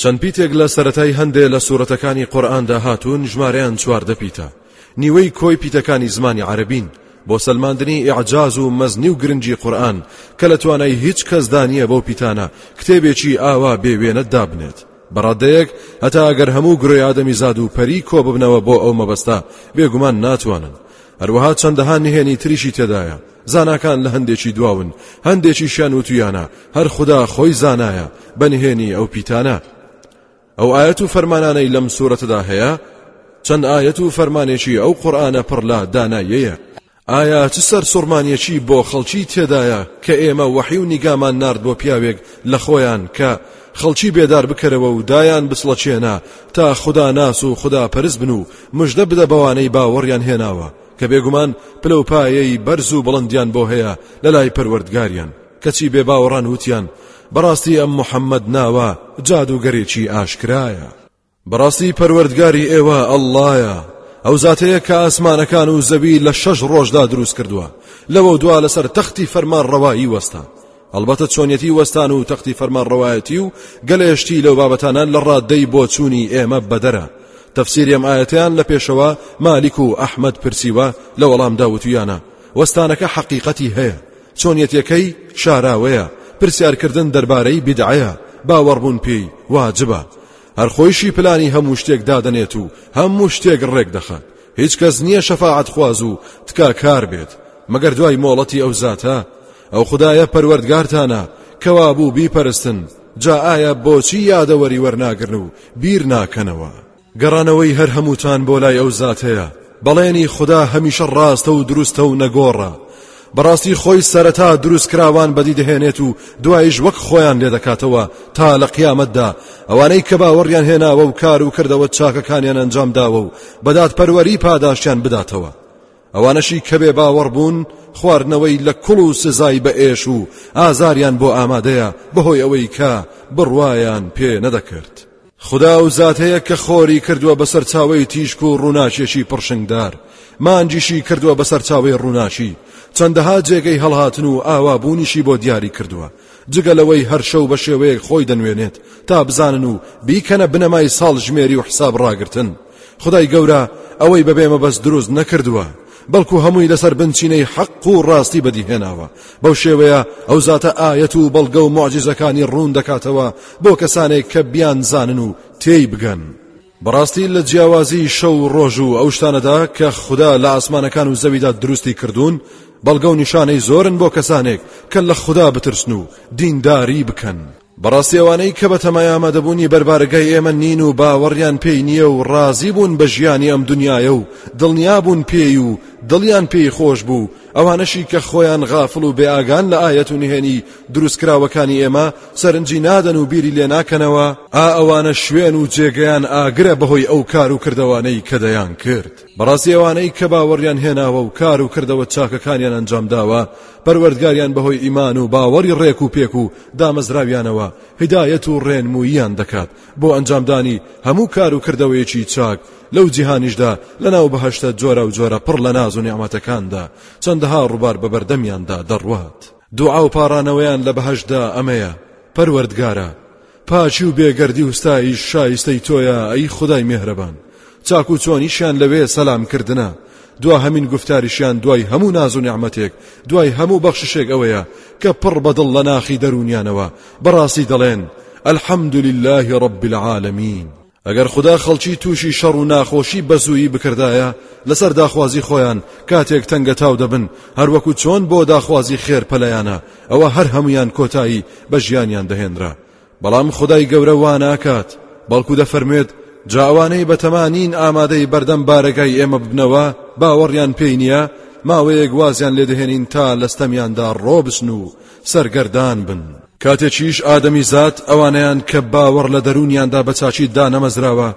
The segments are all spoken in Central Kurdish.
چەند پیتێک لە سەرەتای هەندێ لە سورەتەکانی قورئاندا هاتوون ژمارەیان چواردە پیتە نیوەی کۆی پیتەکانی زمانی عەرەبین بۆ سەلماندنی ئیعجاز و مەزنی و گرنگی قورئان کە لە توانای هیچ کەسدا نییە بەو پیتانە کتێبێکی ئاوا بێ وێنە دابنێت بەڕادەیەک هەتا ئەگەر هەموو گرۆی ئادەمی زاد و پەری کۆ ببنەوە بۆ ئەو مەبەستە بێگومان ناتوانن هەروەها چەندەها نهێنی تریشی تێدایە زاناکان لە هەندێکی دواون هەندێکیشیان وتویانە هەر خدا خۆی زانایە بە نهێنی ئەو پیتانە ئەو ئاەت و فەرمانانەی لەم سوورەتەدا هەیە چەند ئاەت و فەرمانێکی ئەو قورآانە پڕلا دانایەیە ئایا چ سەر سوڕمانیەکی بۆ خەڵکی تێدایە کە ئێمە وەحی و نیگامان نرد بۆ پیاوێک لە خۆیان کە خەڵکی بێدار بکەرەوە و دایان بچڵەچێنە تا خوددا ناس و خوددا پەرست بن و مژدە بدە بەوانەی باوەڕیان هێناوە کە بێگومان پلە و پایەی بەرز و بڵندیان بۆ هەیە لە لای پەروەردگاریان کەچی بێ باوەڕان وتیان بەڕاستی ئەم محەممەد ناوە جادوگەرێکی ئاشکرایە بەڕاستی پەروەردگاری ئێوە ئەللایە ئەو زاتەیە کە ئاسمانەکان و زەوی لە شەش ڕۆژدا دروست کردووە لەوە دوا لەسەر تەختی فەرمان ڕەوایی وەستا ئەڵبەتە چۆنیەتی وەستان و تەختی فەرمانڕەوایەتی و گەلێ شتی لەو بابەتانە لە ڕاددەی بۆچوونی ئێمە بەدەرە تەفسیری ئەم ئاەتیان لە پێشەوە مالیک و ئەحمد پرسیوە لە وەڵامدا وتویانە وەستانەکە حەقیقەتی هەیە چۆنیەتەکەی شاراوەیە پرسیارکردن دەربارەی بدعەیە باوەڕبوون پێی واجبە هەر خۆیشی پلانی هەموو شتێک دادەنێت و هەموو شتێک ڕێک دەخات هیچ کەس نییە شەفاعەت خوازو تکاکار بێت مەگەر دوای مۆڵەتی ئەو زاتە ئەو خودایە پەروەردگارتانە کەوا بوو بیپەرستن جا ئایا بۆچی یادەوەری وەرناگرن و بیر ناکەنەوە گەڕانەوەی هەر هەمووتان بۆ لای ئەو زاتەیە بەڵێنی خدا هەمیشە ڕاستە و دروستە و نەگۆڕە بەڕاستی خۆی سەرەتا دروست کراوان بەدی دەهێنێت و دوایش وەک خۆیان لێ دەکاتەوە تا لە قیامەتدا ئەوانەی کە باوەڕیان هێناوە و کار و کردەوە چاکەکانیان ئەنجام داوە و بەدات پەروەری پاداشتیان بداتەوە ئەوانەشی کە بێ باوەڕ بوون خواردنەوەی لە کوڵ و سزای بە ئێش و ئازاریان بۆ ئامادەیە بەهۆی ئەوەی کە بڕوایان پێ نەدەکرد خودا و زاتەیە کە خۆری کردووە بە سەرچاوی تیشک و ڕووناکێکی پڕشنگدار مانجیشی کردووە بە سەرچاوی ڕووناکی چەندەها جێگەی هەڵهاتن و ئاوابوونیشی بۆ دیاری کردووە جگە لەوەی هەر شەو بە شێوەیەک خۆی دەنوێنێت تا بزانن و بیکەنە بنەمای ساڵ ژمێری و حساب ڕاگرتن خودای گەورە ئەوەی بەبێ مەبەست دروست نەکردووە بەڵکو هەمووی لەسەر بنچینەی حەق و ڕاستی بەدیهێناوە بەو شێوەیە ئەو زاتە ئایەت و بەڵگە و معجزەکانی ڕوون دەکاتەوە بۆ کەسانێک کە بیان زانن و تێی بگەن بەڕاستی لە جیاوازی شەو و ڕۆژ و ئەو شتانەدا کە خوددا لە ئاسمانەکان و زەویدا دروستی کردوون بەڵگە و نیشانەی زۆرن بۆ کەسانێک کە لە خوددا بترسن و دینداری بکەن بەڕاستی ئەوانەی کە بەتەمای ئامادەبوونی بەربارگای ئێمە نین و باوەڕیان پێی نییە و ڕازی بوون بە ژیانی ئەم دنیایە و دڵنیا بوون پێی و دڵیان پێی خۆش بوو ئەوانەشی کە خۆیان غافڵ و بێئاگان لە ئایەت و نهێنی دروستکراوەکانی ئێمە سەرنجی نادەن و بیری لێ ناکەنەوە ئا ئەوانە شوێن و جێگەیان ئاگرە بەهۆی ئەو کار و کردەوانەی کە دەیان کرد بەڕاستی ئەوانەی کە باوەڕیان هێناوە و کار و کردەوە چاکەکانیان ئەنجام داوە پەروەردگاریان بەهۆی ئیمان و باوەڕی ڕێک و پێک و دامەزراویانەوە هیدایەت و ڕێنمووییان دەکات بۆ ئەنجامدانی هەموو کار و کردەوەیەکی چاک لەو جیهانیشدا لەناو بەهەشتە جۆرا و جۆرە پڕ لە ناز و نیعمەتەکاندا چەندەها ڕووبار بە بەردەمیاندا دەڕوات دوعا و پاڕانەوەیان لە بەهەشتدا ئەمەیە پەروەردگارە پاکی و بێگەردی و ستایش شایستەی تۆیە ئەی خدای مێهرەبان چاک و چۆنیشیان لەوێ سەلام کردنە دوا هەمین گفتاریشیان دوای هەموو ناز و نعمەتێک دوای هەموو بەخششێک ئەوەیە کە پڕ بەدڵ لە ناخی دەرونیانەوە بەڕاستی دەڵێن الحمد لله رب العالمین ئەگەر خودا خەڵکی تووشی شەڕ و ناخۆشی بەزوویی بکردایە لەسەر داخوازی خۆیان کاتێک تەنگەتاو دەبن هەروەکو چۆن بۆ داخوازی خێر پەلەیانە ئەوە هەر هەمویان کۆتایی بە ژیانیان دەهێنرا بەڵام خدای گەورە واناکات بەڵکو دەفەرموێت جا ئەوانەی بەتەما نین ئامادەی بەردەم بارەگای ئێمە ببنەوە باوەڕیان پێی نییە ماوەیەک وازیان لێدەهێنین تا لەستەمیاندا ڕۆبسن و سەرگەردان بن کاتێکیش ئادەمیزاد ئەوانەیان کە باوەڕ لە دەروونیاندا بە چاکی دانەمەزراوە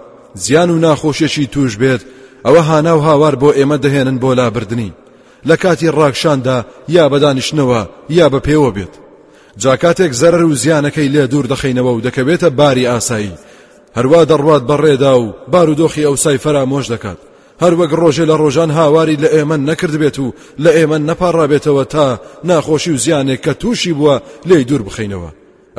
زیان و ناخۆشیێکی توش بێت ئەوە هانا و هاوار بۆ ئێمە دەهێنن بۆ لابردنی لە کاتی ڕاکشاندا یا بەدانیشتنەوە یا بە پێوە بێت جا کاتێک زەرەر و زیانەکەی لێ دوور دەخینەوە و دەکەوێتە باری ئاسایی هەروە دەڕوات بەڕێدا و بارودۆخی ئەوسای فەرامۆش دەکات هەر وەک ڕۆژێ لە ڕۆژان هاواری لە ئێمە نەکردبێت و لە ئێمە نەپاڕابێتەوە تا ناخۆشی و زیانێک کە تووشی بووە لێی دوور بخینەوە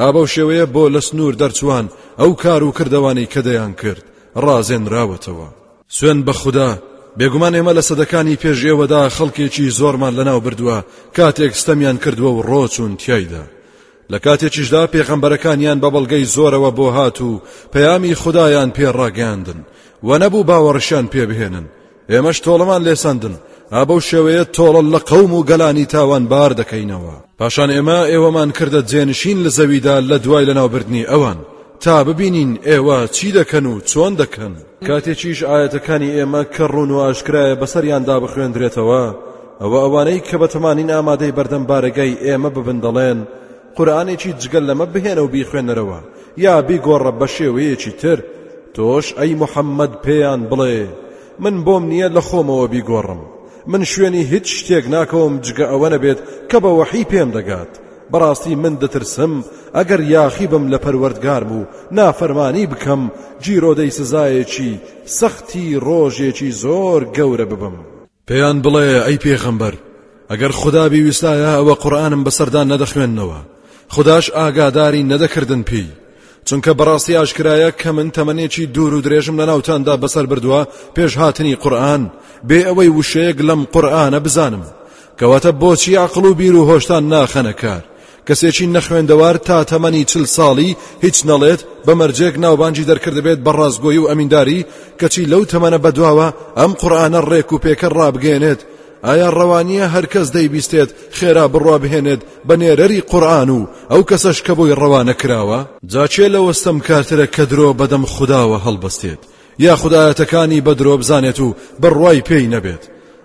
ئابە و شێوەیە بۆ لە سنوور دەرچووان ئەو کار و کردوانی کە دەیان کرد ڕازێنراوەتەوە سوێن بە خوددا بێگومان ئێمە لە سەدەکانی پێش ئێوەدا خەڵکێکی زۆرمان لەناو بردووە کاتێک ستەمیان کردووە و ڕۆچوون تایدا لە کاتێکیشدا پێغەمبەرەکانیان بە بەڵگەی زۆرەوە بۆ هات و پەیامی خودایان پێ ڕاگەیاندن و نەبوو باوەڕشیان پێ بهێنن ئێمەش تۆڵەمان لێسەندن ئا بەو شێوەیە تۆڵە لە قەوم و گەلانی تاوان بار دەکەینەوە پاشان ئێمە ئێوەمان کردە جێنشین لە زەویدا لە دوای لەناوبردنی ئەوان تا ببینین ئێوە چی دەکەن و چۆن دەکەن کاتێکیش ئایەتەکانی ئێمە کە ڕوون و ئاشکرایە بەسەریاندا بخوێندرێتەوە ئەوە ئەوانەی کە بەتەمانین ئامادەی بەردەم بارەگای ئێمە ببن دەڵێن قورئانێکی جگە لەمە بهێنە و بیخوێنەرەوە یا بیگۆڕە بە شێوەیەکی تر تۆش ئەی محەممەد پێیان بڵێ من بۆم نییە لە خۆمەوە بیگۆڕم من شوێنی هیچ شتێک ناکەوم جگە ئەوە نەبێت کە بە وەحی پێم دەگات بەڕاستی من دەترسم ئەگەر یاخی بم لە پەروەردگارم و نافەرمانی بکەم گیرۆدەی سزایەکی سەختی ڕۆژێکی زۆر گەورە ببم پێیان بڵێ ئەی پێغەمبەر ئەگەر خودا بیویستایە ئەوە قورآنم بەسەردا نەدەخوێندنەوە خوداش ئاگاداری نەدەکردن پێی چونکە بەڕاستی ئاشکرایە کە من تەمەنێکی دوور و درێژم لە ناوتاندا بەسەر بردووە پێش هاتنی قورآن بێ ئەوەی وشەیەک لەم قورآنە بزانم کەواتە بۆچی عقڵ و بیر و هۆشتان ناخەنە کار کەسێکی نەخوێندەوار تا تەمەنی چل ساڵی هیچ نەڵێت بە مەرجێک ناوبانجی دەرکردبێت بە ڕاستگۆی و ئەمینداری کەچی لەو تەمەنە بەدواوە ئەم قورآانە ڕێک و پێکە ڕابگەێنێت ئایا ڕەوانییە هەرکەس دەیبیستێت خێرا بڕوا بهێنێت بە نێرەری قورئان و ئەو کەسەش کە بۆی ڕەوانە کراوە؟ جا کێ لەوە ستەمکارترە کە درۆ بەدەم خوداوە هەڵبستێت یاخود ئایەتەکانی بە درۆ بزانێت و بڕوای پێی نەبێت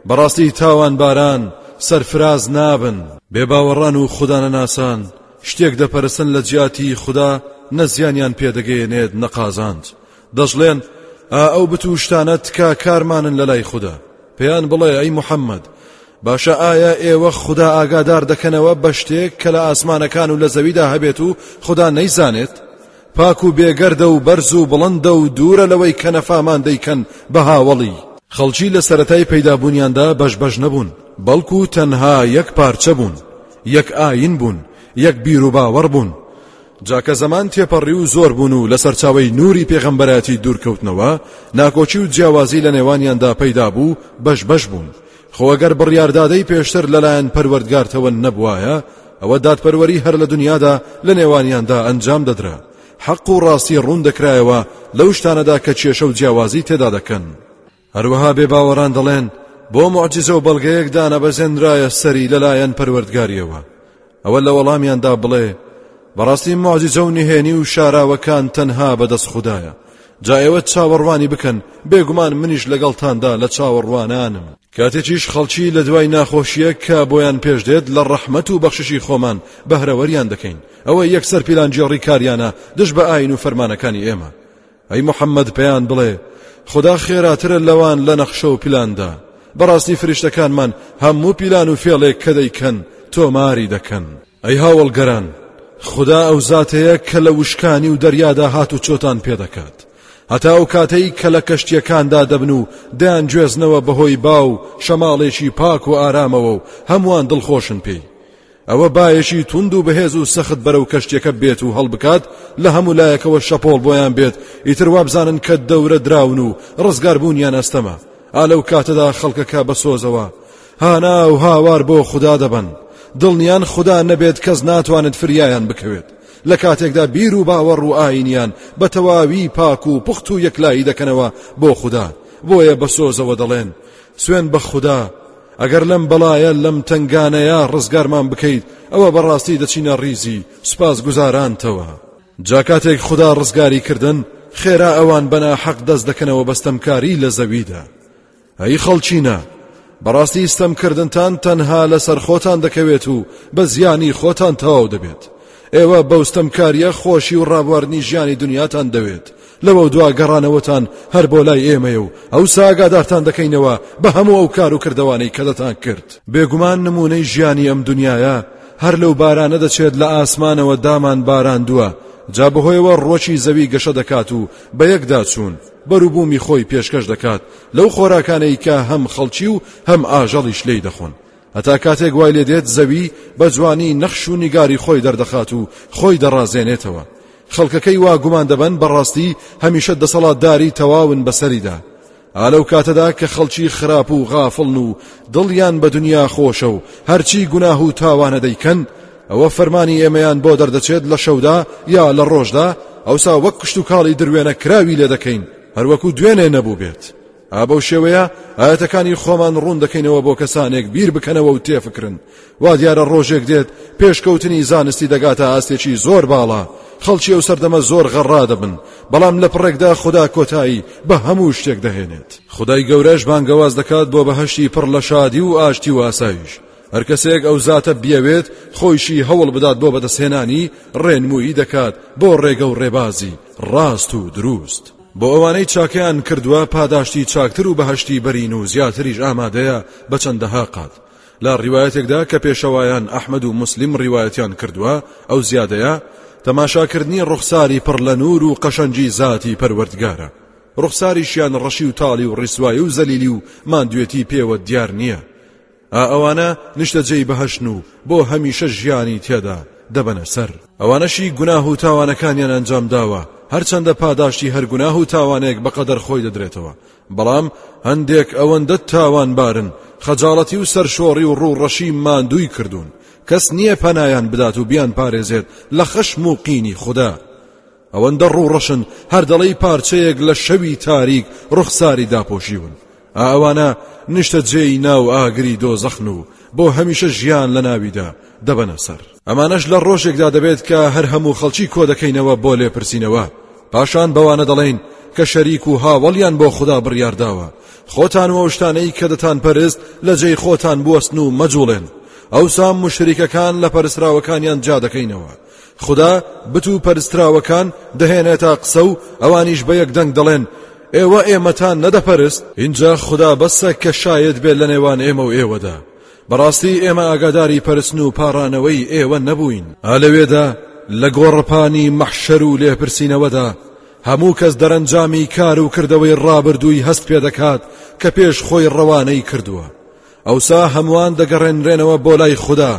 بەڕاستی تاوانباران سەرفراز نابن بێباوەڕان و خودانەناسان شتێک دەپەرستن لە جیاتی خودا نە زیانیان پێدەگەیەنێت نە قازانج دەشڵێن ئا ئەو بت و شتانە تکا کارمانن لە لای خوددا پێیان بڵێ ئەی محەممەد باشە ئایا ئێوە خوددا ئاگادار دەکەنەوە بە شتێک کە لە ئاسمانەکان و لە زەویدا هەبێت و خوددا نەیزانێت پاک و بێگەردە و بەرز و بڵندە و دوورە لەوەی کە نەفامان دەیکەن بە هاوڵی خەڵکی لە سەتای پەیدابوونیاندا بەش بەش نەبوون بەڵکو تەنها یەک پارچە بوون یەک ئاین بوون یەک بیرروباوەڕ بوون جا کە زەمان تێپەڕی و زۆر بوون و لە سەرچاوەی نووری پێغەمبەرایەتی دوور کەوتنەوە، ناکۆکی و جیاوازی لە نێوانیاندا پەیدا بوو، بەش بەش بوون. خۆ ئەگەر بڕیاردادەی پێشتر لەلایەن پەروەردگارتەوە نەبوایە، ئەوە دادپەروەری هەر لە دنیادا لە نێوانیاندا ئەنجام دەدرا. حەق و ڕاستی ڕوون دەکرایەوە لەو شتانەدا کە کێشە و جیاوازی تێدا دەکەن. هەروەها بێباوەڕان دەڵێن بۆ معجزە و بەڵگەیەک دانەبەزێنرایە سەری لەلایەن پەروەردگاریەوە ئەوە لە وەڵامیاندا بڵێ بەڕاستی معجزە و نهێنی و شاراوەکان تەنها بەدەست خوددایە جا ئێوە چاوەڕوانی بکەن بێگومان منیش لەگەڵتاندا لە چاوەڕوانانم کاتێکیش خەڵکی لە دوای ناخۆشیە کە بۆیان پێش دێت لە ڕەحمەت و بەخششی خۆمان بەهرەوەریان دەکەین ئەوە یەکسەر پیلانجیێڕی کاریانە دژ بە ئاین و فەرمانەکانی ئێمە ئەی محەممەد پێیان بڵێ خدا خێراترە لەوان لە نەخشە و پیلاندا بەڕاستی فریشتەکانمان هەموو پیلان و فێڵێک کە دەیکەن تۆماری دەکەن ئەی هاوڵگەران خدا ئەو زاتەیە کە لە وشکانی و دەریادا هات و چۆتان پێدەکات هەتا ئەو کاتەی کە لە کەشتیەکاندا دەبن و دەیان گوێزنەوە بەهۆی باو شەماڵێکی پاک و ئارامەوە و هەمووان دڵخۆشن پێی ئەوە بایەکی توند و بەهێز و سەخت بەرەو کەشتیەکە بێت و هەڵبکات لە هەموو لایەکەوە شەپۆڵ بۆیان بێت ئیتر وابزانن کە دەورە دراون و ڕزگاربوونیان ئەستەمە ئا لەو کاتەدا خەڵکەکە بە سۆزەوە هانا و هاوار بۆ خوددا دەبن دڵنیان خوددا نەبێت کەس ناتوانێت فریایان بکەوێت لە کاتێکدا بیر و باوەڕ و ئاینیان بە تەواوی پاک و پوخت و یەکلایی دەکەنەوە بۆ خوددا بۆیە بە سۆزەوە دەڵێن سوێن بە خوددا ئەگەر لەم بەڵایە لەم تەنگانەیە ڕزگارمان بکەیت ئەوە بەڕاستی دەچینە ڕیزی سوپاس گوزارانتەوە جا کاتێک خدا ڕزگاری کردن خێرا ئەوان بەنا حەق دەست دەکەنەوە بەستەمکاری لە زەویدا ئەی خەڵچینە بەڕاستی ستەمکردنتان تەنها لەسەر خۆتان دەکەوێت و بە زیانی خۆتان تەواو دەبێت ئێوە بەوستەمکاریە خۆشی و ڕابواردنی ژیانی دنیاتان دەوێت لەوە دوا گەڕانەوەتان هەر بۆ لای ئێمەیە و ئەوسا ئاگادارتان دەکەینەوە بە هەموو ئەو کار و کردەوانەی کە دەتان کرد بێگومان نمونەی ژیانی ئەم دنیایە هەر لەو بارانە دەچێت لە ئاسمانەوە دامان باراندووە جا بەهۆیەوە ڕۆکی زەوی گەشە دەکات و بە یەکدا چوون بەروبوومی خۆی پێشکەش دەکات لەو خۆراکانەی کە هەم خەڵکی و هەم ئاژەڵیش لی دەخۆن هەتا کاتێک وای لێ دێت زەوی بە جوانی نەخش و نیگاری خۆی دەردەخات و خۆی دەڕازێنێتەوە خەڵکەکەی وا گومان دەبەن بەڕاستی هەمیشە دەسەڵاتداری تەواون بەسەریدا ئالەو کاتەدا کە خەڵکی خراپ و غافڵن و دڵیان بە دنیا خۆشە و هەرچی گوناه و تاوانە دەیکەن ئەوە فەرمانی ئێمەیان بۆ دەردەچێت لە شەودا یا لە ڕۆژدا ئەوسا وەک کشت و کاڵی دروێنە کراوی لێ دەکەین هەروەکو دوێنێ نەبوو بێت ئا بەو شێوەیە ئاەتەکانی خۆمان ڕوون دەکەینەوە بۆ کەسانێک بیر بکەنەوە و تێفکرن وا دیارە ڕۆژێک دێت پێشکەوتنی زانستی دەگاتە ئاستێکی زۆر باڵا خەڵکی ئەو سەردەمە زۆر غەڕا دەبن بەڵام لە پڕێکدا خدا کۆتایی بە هەموو شتێک دەهێنێت خدای گەورەش بانگەواز دەکات بۆ بەهشتی پڕ لە شادی و ئاشتی و ئاسایش هەر کەسێک ئەو زاتە بیەوێت خۆیشی هەوڵ بدات بۆ بەدەستهێنانی ڕێنمویی دەکات بۆ ڕێگە و ڕێبازی ڕاست و دروست. بۆ ئەوانەی چاکەیان کردووە پاداشتی چاکتر و بەهشتی بەرین و زیاتریش ئامادەیە بە چەندەها قات لە ڕیواەتێکدا کە پێشەوایان ئەحمد و مسلیم ڕیواەتیان کردووە ئەو زیادەیە تەماشاکردنی ڕوخساری پڕ لە نور و قەشەنجی زیاتی پەروەردگارە ڕوخساریشیان ڕەشی و تاڵی و ڕیسوایی و زەلیلی و مادوێتی پێوە دیار نییە ئا ئەوانە نیشتەجێی بەهەشتن و بۆ هەمیشە ژیانی تێدا دەبەنە سەر ئەوانەشی گوناه و تاوانەکانیان ئەنجام داوە هەرچەندە پاداشتی هەر گوناه و تاوانێک بەقەدەر خۆی دەدرێتەوە بەڵام هەندێک ئەوەندە تاوان بارن خەجاڵەتی و سەرشۆڕی و ڕووڕەشی ماندووی کردوون کەس نییە پەنایان بدات و بیان پارێزێت لە خەشم و قینی خوددا ئەوەندە ڕوڕەشن هەر دەڵێی پارچەیەک لە شەوی تاریک ڕوخساری داپۆشیون ئەوانە نیشتە جێی ناو ئاگری دۆزەخن و بۆ هەمیشە ژیان لە ناویدا دەبەنە سەر ئەمانەش لە ڕۆژێکدا دەبێت کە هەر هەموو خەڵکی کۆ دەکەینەوە بۆ لێپرسینەوە پاشان بەوانە دەڵێن کە شەریک و هاوڵیان بۆ خوددا بڕیارداوە خۆتان و شتانەی کە دەتان پەرست لە جێی خۆتان بوەستن و مەجوڵێن ئەوسا مشریکەکان لە پەرسراوەکانیان جا دەکەینەوە خودا بت و پەرستراوەکان دەهێنێتە قسە و ئەوانیش بە یەک دەنگ دەڵێن ئێوە ئێمەتان نەدەپەرست اینجا خدا بەسە کە شاید بێت لە نێوان ئێمە و ئێوەدا بەڕاستی ئێمە ئاگاداری پەرستن و پاڕانەوەی ئێوە نەبووین ئالەوێدا لە گۆڕەپانی مەحشەر و لێپرسینەوەدا هەموو کەس دەرەنجامی کار و کردەوەی ڕابردووی هەست پێ دەکات کە پێش خۆی ڕەوانەی کردووە ئەوسا هەموان دەگەڕێنرێنەوە بۆ لای خودا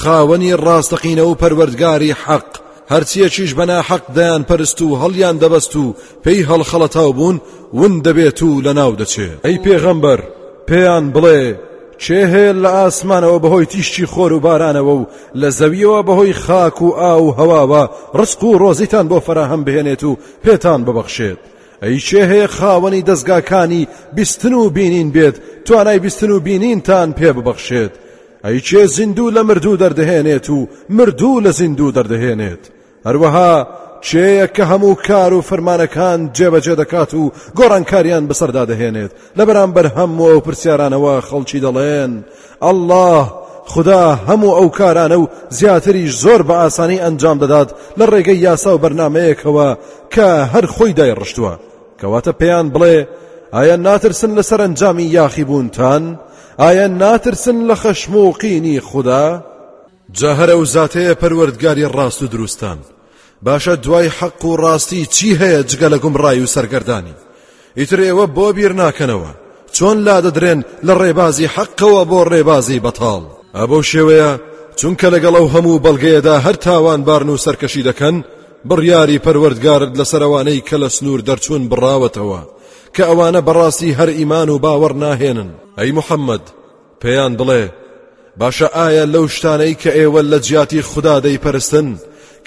خاوەنی ڕاستەقینە و پەروەردگاری حەق هەرچیەکیش بە ناحەق دەیان پەرست و هەڵیان دەبەست و پێی هەڵخەڵەتاو بوون ون دەبێت و لە ناو دەچێت ئەی پێغەمبەر پێیان بڵێ چێ هەیە لە ئاسمانەوە بەهۆی تیشتی خۆر و بارانەوە و لە زەویەوە بەهۆی خاک و ئاو و هەواوە ڕسق و ڕۆزیتان بۆ فەراهەم بهێنێت و پێتان ببەخشێت ئەی کێ هەیە خاوەنی دەزگاکانی بیستن و بینین بێت توانای بیستن و بینینتان پێ ببەخشێت ئەی کێ زیندوو لە مردوو دەردەهێنێت و مردوو لە زیندوو دەردەهێنێت هەروەها کێیە کە هەموو کار و فەرمانەکان جێبەجێ دەکات و گۆڕانکاریان بەسەردا دەهێنێت لە بەرامبەر هەموو ئەو پرسیارانەوە خەڵکی دەڵێن اللە خودا هەموو ئەو کارانە و زیاتریش زۆر بە ئاسانی ئەنجام دەدات لە ڕێگەی یاسا و بەرنمەیەکەوە کە هەر خۆی دای ڕشتووە کەواتە پێیان بڵێ ئایا ناترسن لە سەرنجامی یاخی بوونتان؟ ئایا ناترسن لە خەشموقینی خوددا؟ جا هەرە و زاتەیە پەروەردگاری ڕاست و دروستان باشە دوای حەق و ڕاستی چی هەیە جگە لە گومڕای و سەرگەردانی ئیتر ئێوە بۆ بیر ناکەنەوە چۆن لادەدرێن لە ڕێبازی حەقەوە بۆ ڕێبازی بەتاڵ ئەبەو شێوەیە چونکە لەگەڵ ئەو هەموو بەڵگەیەدا هەر تاوان بارن و سەرکەشی دەکەن بڕیاری پەروەردگارت لەسەرەوانەی کە لە سنوور دەرچوون بڕاوەتەوە کە ئەوانە بەڕاستی هەر ئیمان و باوەڕ ناهێنن ئەی محەممەد پێیان بڵێ باشە ئایا لەو شتانەی کە ئێوە لە جیاتی خوددا دەیپەرستن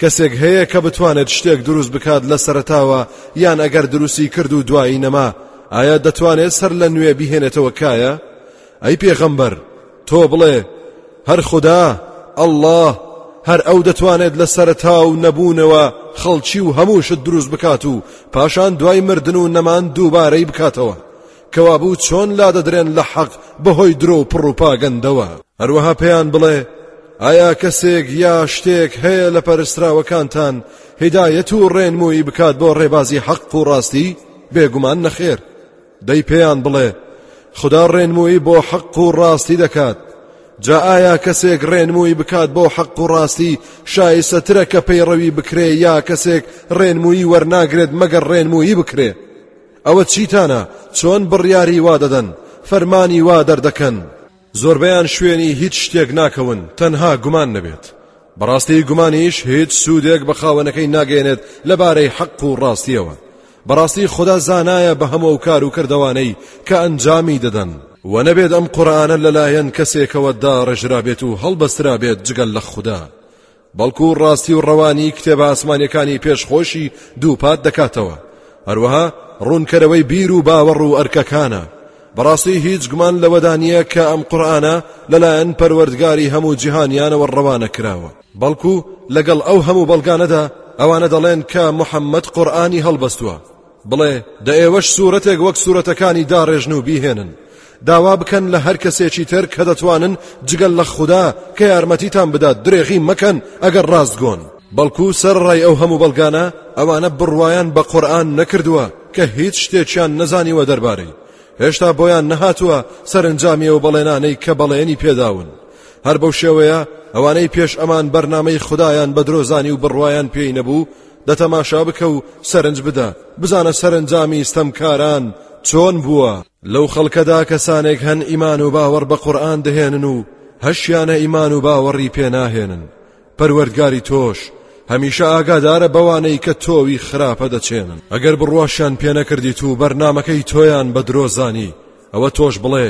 کەسێک هەیە کە بتوانێت شتێک دروست بکات لە سەرتاوە یان ئەگەر دروستی کرد و دوایی نەما ئایا دەتوانێت سەر لە نوێ بهێنێتەوە کایە ئەی پێغەمبەر تۆ بڵێ هەر خوددا ئەله هەر ئەو دەتوانێت لە سەرتا و نەبوونەوە خەڵکی و هەمووشت دروست بکات و پاشان دوای مردن و نەمان دووبارەی بکاتەوە کەوابوو چۆن لادەدرێن لە حەق بەهۆی درۆ و پڕوپاگەندەوە هەروەها پێیان بڵێ ئایا کەسێک یا شتێک هەیە لە پەرستراوەکانتان هیدایەت و ڕێنمووی بکات بۆ ڕێبازی حەق و ڕاستی بێگومان نەخێر دەی پێیان بڵێ خدا ڕێنمووی بۆ حەق و ڕاستی دەکات جا ئایا کەسێک ڕێنمووی بکات بۆ حەق و ڕاستی شایستەترە کە پەیڕەوی بکرێ یا کەسێک ڕێنمووی وەرناگرێت مەگەر ڕێنمووی بکرێت ئەوە چیتانە چۆن بڕیاری وا دەدەن، فەرمانی وا دەردەکەن؟ زۆربەیان شوێنی هیچ شتێک ناکەون تەنها گومان نەبێت، بەڕاستی گومانیش هیچ سوودێک بە خاوەنەکەی ناگەیەنێت لەبارەی حەق و ڕاستیەوە، بەڕاستی خودا زانایە بە هەموو ئەو کار و کردەوانەی کە ئەنجامی دەدەن. وە نەبێت ئەم قورئانە لەلایەن کەسێکەوە داڕێژرابێت و هەڵبەسترابێت جگە لە خودا، بەڵکو ڕاستی و ڕەوانی کتێبە ئاسمانیەکانی پێش خۆشی دووپات دەکاتەوە هەروەها ڕوونکەرەوەی بیر و باوەڕ و ئەرکەکانە بەڕاستی هیچ گومان لەوەدا نییە کە ئەم قورآانە لەلایەن پەروەردگاری هەموو جیهانیانەوە ڕەوانە کراوە بەڵکو لەگەڵ ئەو هەموو بەڵگانەدا ئەوانە دەڵێن کە محەممەد قورآانی هەڵبەستووە بڵێ دە ئێوەش سوورەتێک وەک سوورەتەکانی داڕێژن و بیهێنن داوا بکەن لە هەر کەسێکی تر کە دەتوانن جگەل لە خوددا کە یارمەتیتان بدات درێغی مەکەن ئەگەر ڕاستگۆن بەڵکو سەر ڕای ئەو هەموو بەڵگانە ئەوانە بڕوایان بە قورآن نەکردووە کە هیچ شتێکیان نەزانیوە دەربارەی هێشتا بۆیان نەهاتووە سەرنجامی ئەو بەڵێنانەی کە بەڵێنی پێداون هەر بەو شێوەیە ئەوانەی پێش ئەمان بەرنمەی خدایان بە درۆزانی و بڕوایان پێی نەبوو دە تەماشا بکە و سەرنج بدە، بزانە سەرەنجامی ستەمکاران چۆن بووە. لەو خەڵکەدا کەسانێک هەن ئیمان و باوەڕ بە قورئان دەهێنن و هەشیانە ئیمان و باوەڕی پێ ناهێنن. پەروەردگاری تۆش هەمیشە ئاگادارە بەوانەی کە تۆوی خراپە دەچێنن. ئەگەر بڕواشیان پێ نەکردیت و بەرنامەکەی تۆیان بە درۆ زانی، ئەوە تۆش بڵێ،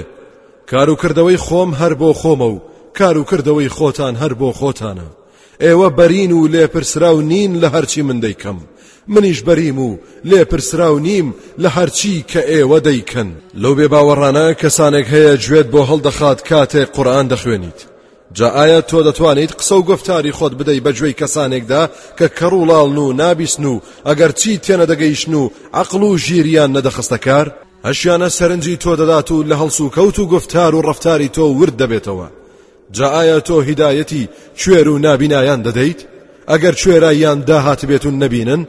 کار و کردەوەی خۆم هەر بۆ خۆمە و کار و کردەوەی خۆتان هەر بۆ خۆتانە. ئێوە بەرین و لێپرسراو نین لە هەرچی من دەیکەم منیش بەریم و لێپرسراو نیم لە هەرچی کە ئێوە دەیکەن لەو بێ باوەڕانە کەسانێک هەیە گوێت بۆ هەڵدەخات کاتێ قورآن دەخوێنیت جا ئایا تۆ دەتوانیت قسە و گفتاری خۆت بدەی بەگوێی کەسانێکدا کە کەڕوڵاڵن و نابیسن و ئەگەر چی تێنەدەگەیشتن و عقل و ژیریان نەدەخستە کار هەشیانە سەرنجی تۆ دەدات و لە هەڵسوکەوت و گفتار و ڕفتاری تۆ ورد دەبێتەوە جا ئایا تۆ هیدایەتی کوێر و نابینایان دەدەیت ئەگەر کوێراییان داهاتبێت و نەبینن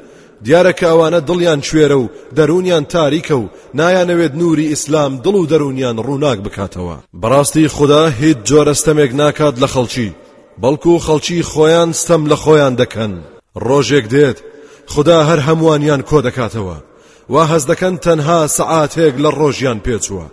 دیارە کە ئەوانە دڵیان کوێرە و دەرونیان تاریکە و نایانەوێت نوری ئیسلام دڵ و دەرونیان ڕووناک بکاتەوە بەڕاستی خدا هیچ جۆرە ستەمێک ناکات لە خەڵکی بەڵکو خەڵکی خۆیان ستەم لە خۆیان دەکەن ڕۆژێک دێت خدا هەر هەمووانیان کۆ دەکاتەوە وا هەز دەکەن تەنها سەعاتێک لە ڕۆژیان پێچووە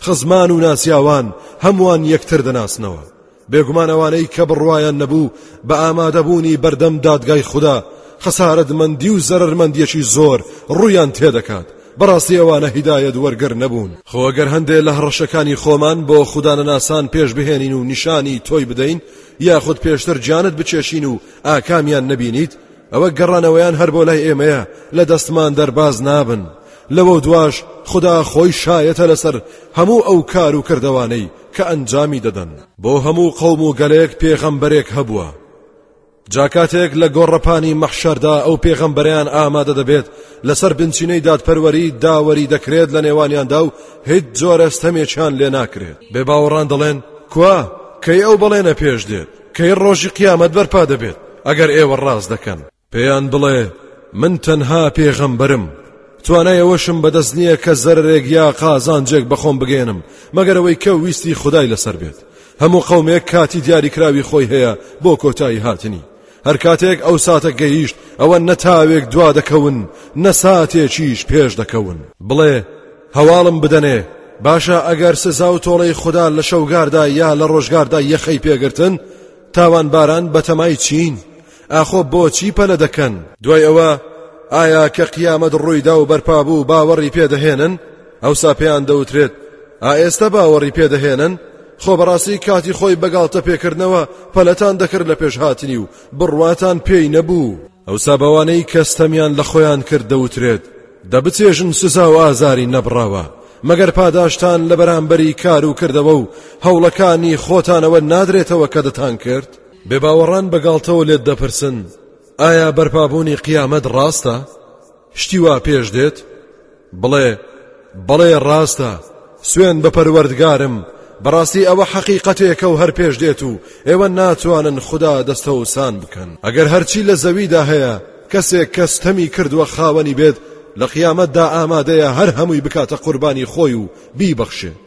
خزمان و ناسیاوان هەمووان یەکتر دەناسنەوە بێگومان ئەوانەی کە بڕوایان نەبوو بە ئامادەبوونی بەردەم دادگای خوددا خەسارەتمەندی و زەرمەندیەکی زۆر ڕویان تێدەکات بەڕاستی ئەوانە هیدایەت وەرگر نەبوون خۆگەر هەندێ لە هەڕەشەکانی خۆمان بۆ خوددانەناسان پێش بهێنین و نیشانی تۆی بدەین یاخود پێشتر جانت بچێشین و ئاکامیان نەبینیت ئەوە گەڕانەوەیان هەر بۆ لای ئێمەیە لە دەستمان دەرباز نابن لەوە دواش خدا خۆی شایەتە لەسەر هەموو ئەو کار و کردەوانەی کە ئەنجامی دەدەن بۆ هەموو قەوم و گەلێک پێغەمبەرێک هەبووە جاکاتێک لە گۆڕەپانی مەحشەردا ئەو پێغەمبەریان ئامادە دەبێت لەسەر بنچینەی دادپەروەری داوەری دەکرێت لە نێوانیاندا و هیچ جۆرە ستەمێکیان لێ ناکرێت بێ باوەڕان دەڵێن کوا کەی ئەو بەڵێنە پێش دێت کەی ڕۆژی قیامەت بەرپا دەبێت ئەگەر ئێوە ڕاست دەکەن پێیان بڵێ من تەنها پێغەمبەرم توانایەوەشم بەدەست نییە کە زەرێک یا قازانجێک بەخۆم بگەێنم مەگەرەوەی کە ویستی خدای لەسەر بێت هەموو قومێک کاتی دیاریکراوی خۆی هەیە بۆ کۆتایی هاتنی هەر کاتێک ئەو ساتە گەیشت ئەوە نەتاوێک دوا دەکەون نە ساتێکیش پێش دەکەون بڵێ هەواڵم بدەنێ باشە ئەگەر سزا و تۆڵەی خوددا لە شەوگاردا یا لە ڕۆژگاردا یەخەی پێگرتن تاوان باران بەتەمای چین ئاخۆ بۆچی پەلە دەکەن دوای ئەوە ئایا کە قیامەت ڕوویدا و بەرپابوو باوەڕی پێدەهێنن ئەوسا پێیان دەوترێت ئائێستا باوەڕی پێدەهێنن خۆ بەڕاستی کاتی خۆی بەگاڵتە پێکردنەوە پەلەتان دەکرد لە پێش هاتنی و بڕواتان پێی نەبوو. ئەوسا بەوانەی کە ستەمیان لە خۆیان کرد دەوترێت دە بچێژن سزا و ئازاری نەبڕاوە مەگەر پاداشتان لە بەرامبەری کار و کردەوە و هەوڵەکانی خۆتانەوە نادرێتەوە کە دەتان کرد بێباوەڕان بە گاڵتەوە لێت دەپرسن ئایا بەرپابوونی قیامەت ڕاستە؟ شتی وا پێش دێت؟ بڵێ، بەڵێ ڕاستە، سوێن بە پەروەردگارم، بەڕاستی ئەوە حەقیقەتێکە و هەر پێش دێت و ئێوە ناتوانن خدا دەستەوسان بکەن ئەگەر هەرچی لە زەویدا هەیە کەسێک کە ستەمی کردووە خاوەنی بێت لە قیامەتدا ئامادەیە هەر هەمووی بکاتە قوربانی خۆی و بیبەخشێت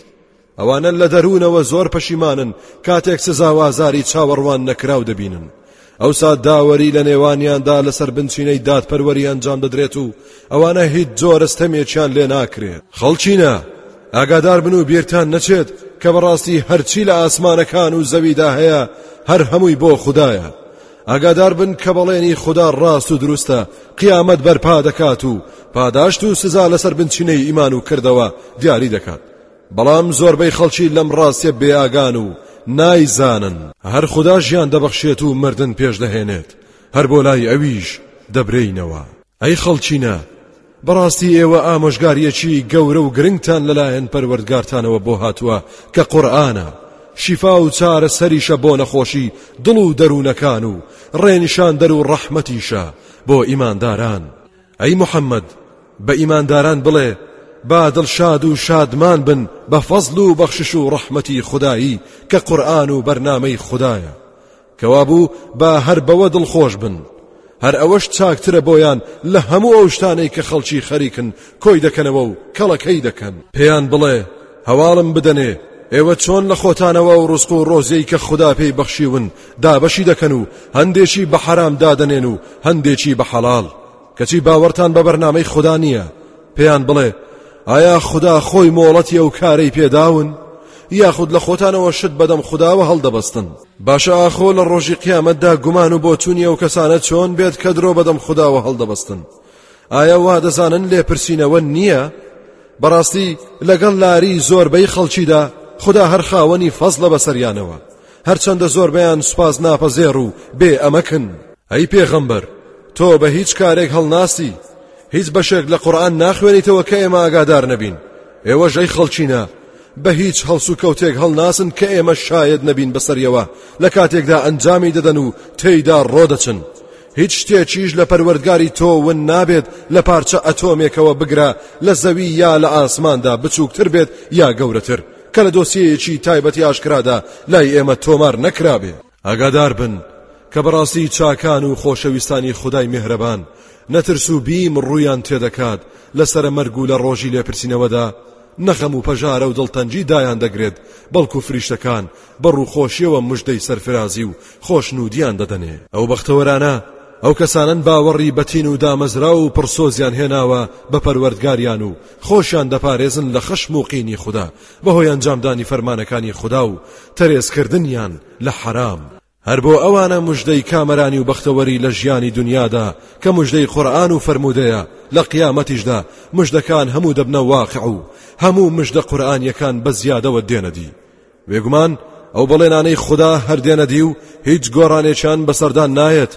ئەوانە لە دەروونەوە زۆر پەشیمانن کاتێک سزا و ئازاری چاوەڕوان نەکراو دەبینن ئەوسا داوەری لە نێوانیاندا لەسەر بنچینەی دادپەروەری ئەنجام دەدرێت و ئەوانە هیچ جۆرەستەمێکیان لێ ناکرێت خەڵچینە ئاگادار بن و بیرتان نەچێت کە بەڕاستی هەرچی لە ئاسمانەکان و زەویدا هەیە هەر هەمووی بۆ خدایە ئاگادار بن کە بەڵێنی خدا ڕاست و دروستە قیامەت بەرپا دەکات و پاداشت و سزا لەسەر بنچینەی ئیمان و کردەوە دیاری دەکات بەڵام زۆربەی خەڵکی لەم ڕاستیە بێ ئاگان و نایزانن هەر خودا ژیان دەبەخشێت و مردن پێش دەهێنێت هەر بۆ لای ئەویش دەبرێینەوە ئەی خەڵکینە بەڕاستی ئێوە ئامۆژگاریەکی گەورە و گرنگتان لەلایەن پەروەردگارتانەوە بۆ هاتووە کە قورآانە شیفا و چارە سەریشە بۆ نەخۆشی دڵ و دەروونەکان و ڕێنیشان دەر و ڕەحمەتیشە بۆ ئیمانداران ئەی محەممەد، بە ئیمانداران بڵێ، با دڵشاد و شادمان بن بە فەزڵ و بەخشش و ڕەحمەتی خودایی کە قورئان و بەرنامەی خودایە، کەوابوو با هەر بەوە دڵخۆش بن، هەر ئەوەش چاکترە بۆیان لە هەموو ئەو شتانەی کە خەڵکی خەریکن کۆی دەکەنەوە و کەڵەکەی دەکەن. پێیان بڵێ، هەواڵم بدەنێ، ئێوە چۆن لە خۆتانەوە ئەو ڕزق و ڕۆزیەی کە خودا پێی بەخشیون دابەشی دەکەن و هەندێکی بە حەرام دادەنێن و هەندێکی بە حەڵاڵ کەچی باوەرتان بە بەرنامەی خدا نییە پێیان بڵێ ئایا خدا خۆی مۆڵەتی ئەو کارەی پێداون یاخود لە خۆتانەوە شت بەدەم خداوە هەڵدەبەستن باشە ئاخۆ لە ڕۆژی قیامەتدا گومان و بۆچوونی ئەو کەسانە چۆن بێت کە درۆ بەدەم خداوە هەڵدەبەستن ئایا وا دەزانن لێپرسینەوە نییە بەڕاستی لەگەڵ لاری زۆربەی خەڵکیدا خدا هەر خاوەنی فەزلە بەسەریانەوە هەرچەندە زۆربەیان سوپاس ناپەزێڕ و بێ ئەمەکن ئەی پێغەمبەر تۆ بە هیچ کارێک هەڵناسی هیچ بەشێک لە قورآن ناخوێنیتەوە کە ئێمە ئاگادار نەبین ئێوە ژەی خەڵچینە بە هیچ هەڵس و کەوتێک هەڵناسن کە ئێمە شاید نەبین بەسەریەوە لە کاتێکدا ئەنجامی دەدەن و تێیدا ڕۆدەچن هیچ شتێکیش لە پەروەردگاری تۆ ون نابێت لە پارچە ئەتۆمێکەوە بگرە لە زەوی یا لە ئاسماندا بچووکتر بێت یا گەورەتر کە لە دۆسیەیەکی تایبەتی ئاشکرادا لای ئێمە تۆمار نەکرابێ. ئاگادار بن کە بەڕاستی چاکان و خۆشەویستانی خودای میهرەبان نەترس و بیم ڕوویان تێدەکات لە سەرە مەرگ و لە ڕۆژی لێپرسینەوەدا نەخەم و پەژارە و دڵتەنگی دایان دەگرێت بەڵکو فریشتەکان بە ڕووخۆشیەوە مژدەی سەرفرازی و خۆشنودیان دەدەنێ ئەو بەختەوەرانە ئەو کەسانەن باوەڕی بەتین و دامەزراو و پڕسۆزیان هێناوە بە پەروەردگاریان و خۆشیان دەپارێزن لە خەشم و قینی خودا بەهۆی ئەنجامدانی فەرمانەکانی خودا و تەرێزکردنیان لە حەرام هەر بۆ ئەوانە مژدەی کامەرانی و بەختەوەری لە ژیانی دنیادا کە مژدەی قورئان و فەرموودەیە لە قیامەتیشدا مژدەکان هەموو دەبنە واقع و هەموو مژدە قورئانیەکان بە زیادەوە دێنەدی بێگومان ئەو بەڵێنانەی خودا هەر دێنە دی و هیچ گۆڕانێکیان بەسەردا نایەت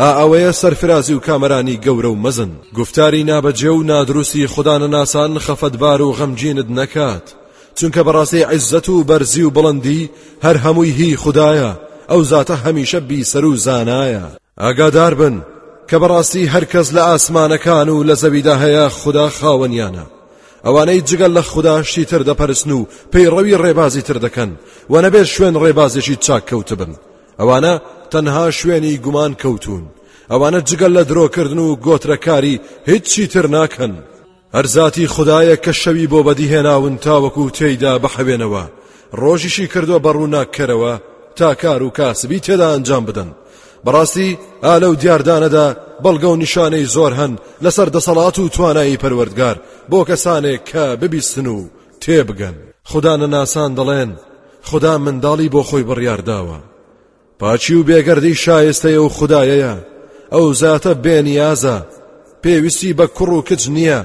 ئا ئەوەیە سەرفرازی و کامەرانی گەورە و مەزن گفتاری نابەجێ و نادروستی خوددانە ناسان خەفەتبار و غەمگینت نەکات چونکە بەڕاستی عیزەت و بەرزی و بڵندی هەر هەمووی هی خوددایە ئەو زاتە هەمیشە بیسەر و زانایە ئاگادار بن کە بەڕاستی هەرکەس لە ئاسمانەکان و لە زەویدا هەیە خوددا خاوەنیانە ئەوانەی جگە لە خودا شتی تر دەپەرسن و پەیڕەوی ڕێبازی تر دەکەن و نەبێت شوێن ڕێبازێکی چاک کەوتبن ئەوانە تەنها شوێنی گومان کەوتون ئەوانە جگە لە درۆکردن و گۆترەکاری هیچی تر ناکەن هەرزاتی خدایە کە شەوی بۆ بەدیهێناون تاوەکو و تێیدا بەحەوێنەوە ڕۆژیشی کردووە بە ڕووناککەرەوە تا کار و کاسبی تێدا ئەنجام بدەن بەڕاستی ئا لەو دیاردانەدا بەڵگە و نیشانەی زۆر هەن لەسەر دەسەڵات و توانایی پەروەردگار بۆ کەسانێک کە ببیستن و تێبگەن خدا نەناسان دەڵێن خدا منداڵی بۆ خۆی بڕیارداوە پاچی و بێگەردی شایستەیە و خدایەیە ئەو زاتە بێنیازە پێویستی بە کوڕ و کچ نییە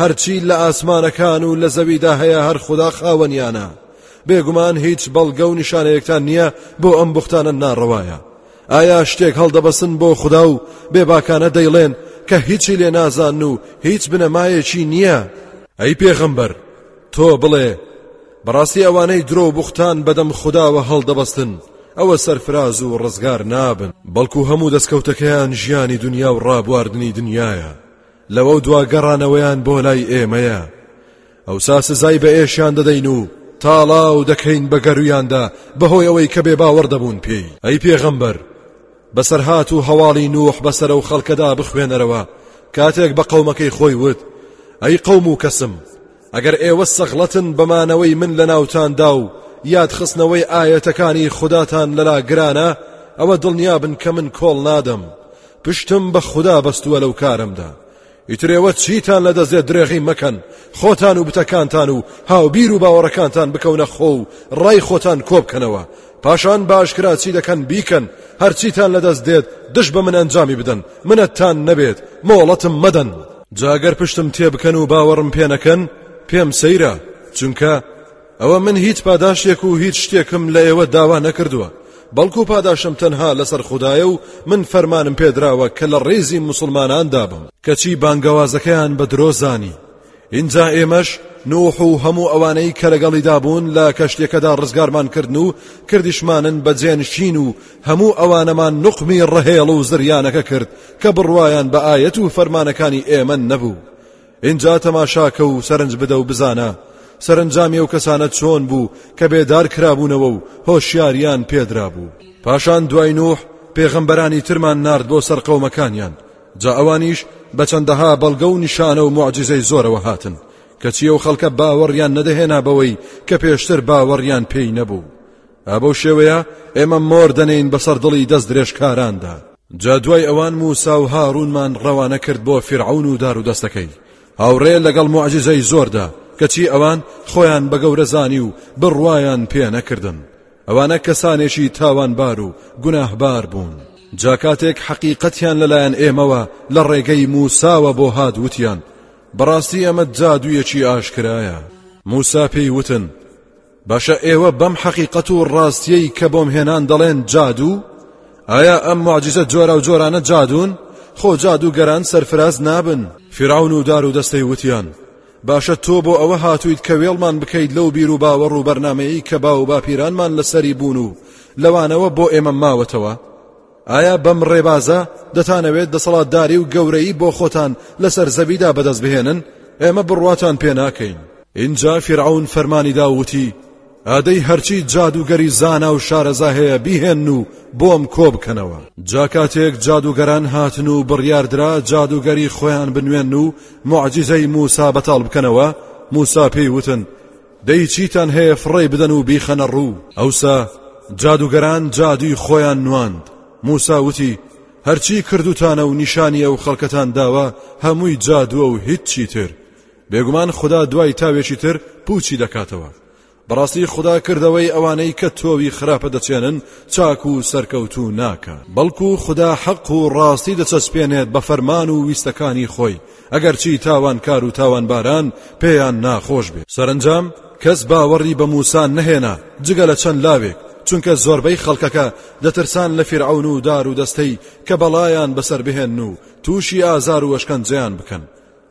هەرچی لە ئاسمانەکان و لە زەویدا هەیە هەر خوددا خاوەنیانە بێگومان هیچ بەڵگە و نیشانەیەکتان نییە بۆ ئەم بختانە ناڕەوایە ئایا شتێک هەڵدەبەسن بۆ خوددا و بێباکانە دەیڵێن کە هیچی لێ نازان و هیچ بنەمایەکی نییە ئەی پێغەمبەر تۆ بڵێ بەڕاستی ئەوانەی درۆ و بوختان بەدەم خوداوە هەڵدەبەستن ئەوە سەرفراز و ڕزگار نابن بەڵکو هەموو دەستکەوتەکەیان ژیانی دنیا و ڕابواردنی دنیاە لەوە دوا گەڕانەوەیان بۆ لای ئێمەیە ئەوسا سزای بە ئێشیان دەدەین و تاڵاو دەکەین بە گەرویاندا بەهۆی ئەوەی کە بێ باوەڕ دەبوون پێی ئەی پێغەمبەر بەسەرهات و هەواڵی نوح بەسەرە و خەڵکەدا بخوێنەرەوە کاتێک بە قەومەکەی خۆی وت ئەی قەوم و کەسم ئەگەر ئێوە سەغڵەتن بەمانەوەی من لە ناوتاندا و یادخستنەوەی ئاەتەکانی خوداتان لەلا گرانە ئەوە دڵنیابن کە من کۆڵ نادەم پشتم بە خوددا بەستووە لەو کارمدا ئیترێوە چیتان لە دەستێ درێغی مەکەن خۆتان و بتەکانتان و هاوبیر و باوەڕەکانتان بکەونە خۆ و ڕای خۆتان کۆبکەنەوە پاشان بە ئاشکرا چی دەکەن بیکەن هەرچیتان لەدەست دێت دش بە من ئەنجامی بدەن منەتتان نەبێت مۆڵەتم مەدەن جاگەر پشتم تێ بکەن و باوەڕم پێ نەکەن پێم سەیرە چونکە ئەوە من هیچ پاداشتێک و هیچ شتێکم لە ئێوە داوا نەکردووە بەڵکو پاداشم تەنها لەسەر خدایە و من فەرمانم پێدراوە کە لە ڕێزی مسلمانان دابم کەچی بانگەوازەکەیان بە درۆزانی ئینجا ئێمەش نوح و هەموو ئەوانەی کە لەگەڵیدا بوون لە کەشتیەکەدا ڕزگارمان کردن و کردیشمانن بە جێنشین و هەموو ئەوانەمان نقمی ڕەهێڵ و زریانەکە کرد کە بڕوایان بە ئاەت و فەرمانەکانی ئێمە نەبوو ئینجا تەماشاکە و سەرنج بدە و بزانە سەرنجامی و کەسانە چۆن بوو کە بێدار کرابوونەوە و هۆشیاریان پێدرا بوو پاشان دوای نوح پێغەمبەرانی ترمان نارد بۆ سەرقەومەکانیان جا ئەوانیش بە چەندەها بەڵگە و نیشانە و معجزەی زۆرەوە هاتن کەچی ئەو خەڵکە باوەڕیان نەدەهێنا بەوەی کە پێشتر باوەڕیان پێی نەبوو ئابەو شێوەیە ئێمە مۆر دەنین بەسەر دڵی دەست درێژکاراندا جا دوای ئەوان موسا و هاڕونمان ڕەوانە کرد بۆ فرعون و دار و دەستەکەی هاوڕێ لەگەڵ معجزەی زۆردا کەچی ئەوان خۆیان بە گەورەزانی و بڕوایان پێ نەکردن ئەوانە کەسانێکی تاوانبار و گوناهبار بوون جا کاتێک حەقیقەتیان لەلایەن ئێمەوە لە ڕێگەی موساوە بۆ هات وتیان بەڕاستی ئەمە جادوویەکی ئاشکرایە موسا پێی وتن باشە ئێوە بەم حەقیقەت و ڕاستیەی کە بۆم هێنان دەڵێن جادوو ئایا ئەم معجزە جۆرا و جۆرانە جادون خۆ جادوگەران سەرفراز نابن فراون و دار و دەستەی وتیان باشە تۆ بۆ ئەوە هاتوویت کە وێڵمان بکەیت لەو بیر و باوەڕ و بەرنمەیەی کە باو باپیرانمان لەسەری بوون و لەوانەوە بۆ ئێمە ماوەتەوە ئایا بەم ڕێبازە دەتانەوێت دەسەڵاتداری و گەورەی بۆ خۆتان لەسەر زەویدا بەدەست بهێنن ئێمە بڕواتان پێ ناکەین اینجا فرعون فەرمانی داوتی ئادەی هەرچی جادووگەری زانا و شارەزا هەیە بیهێن و بۆم کۆ بکەنەوە جا کاتێک جادووگەران هاتن و بڕیاردرا جادووگەری خۆیان بنوێن و معجززەی موسا بەتاڵ بکەنەوە موسا پێی وتن دەی چیتان هەیە فڕی بدەن و بیخەنە ڕوو ئەوسا جادووگەران جادوی خۆیان نواند موسا وتی هەرچی کردوتانە و نیشانی ئەو خەڵکەتان داوە هەمووی جادووە و هیچی تر بێگومان خدا دوای تاوێکی تر پوچی دەکاتەوە بەڕاستی خدا کردەوەی ئەوانەی کە تۆوی خراپە دەچێنن چاک و سەرکەوتوو ناکە بەڵکو خدا حەق و ڕاستی دەچەسپێنێت بە فەرمان و ویستەکانی خۆی ئەگەرچی تاوانکار و تاوانباران پێیان ناخۆش بێت سەرنجام کەس باوەڕی بە موسا نەهێنا جگە لە چەند لاوێک چونکە زۆربەی خەڵکەکە دەترسان لە فیرعون و دار و دەستەی کە بەڵایان بەسەر بهێن و تووشی ئازار و وەشکەنجیان بکەن